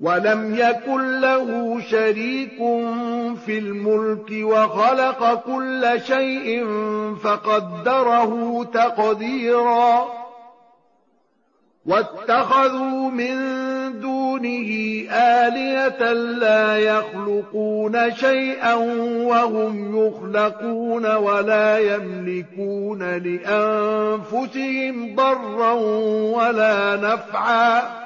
ولم يكن له شريك في الملك وخلق كل شيء فقدره تقديرا. واتخذوا من دونه آلية لا يخلقون شيئا وهم يخلقون ولا يملكون لأنفسهم ضرا ولا نفعا.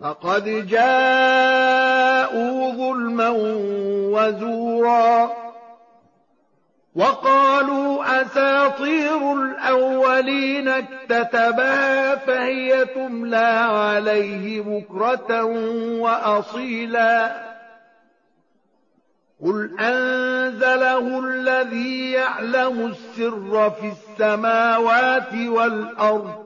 فقد جاءوا ظلما وزورا وقالوا أساطير الأولين اكتتبها فهي تملى عليه بكرة وأصيلا قل أنزله الذي يعلم السر في السماوات والأرض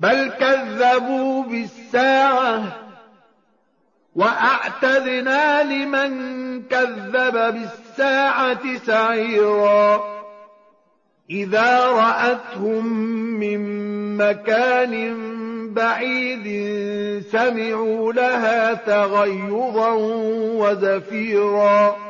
بل كذبوا بالساعة وأعتدنا لمن كذب بالساعة سعيرا. إذا رأتهم من مكان بعيد سمعوا لها تغيظا وزفيرا.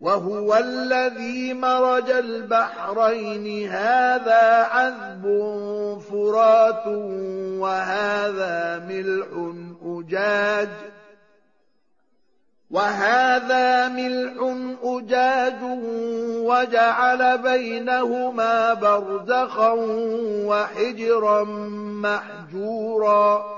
وهو الذي مرج البحرين. هذا عذب فرات وهذا ملح أجاج. وهذا ملح أجاج وجعل بينهما برزخا وحجرا محجورا.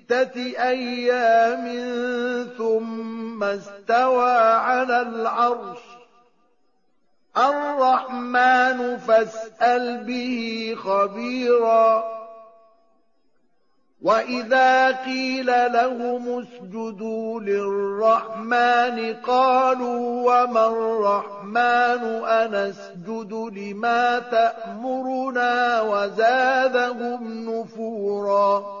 أيام ثم استوى على العرش. الرحمن فاسأل به خبيراً. وَإِذَا قِيلَ لَهُمُ اسْجُدُوا لِلرَّحْمَنِ قَالُوا وَمَا الرَّحْمَنُ أَنَسْجُدُ لِمَا تَأْمُرُنَا وَزَادَهُمْ نُفُورًا.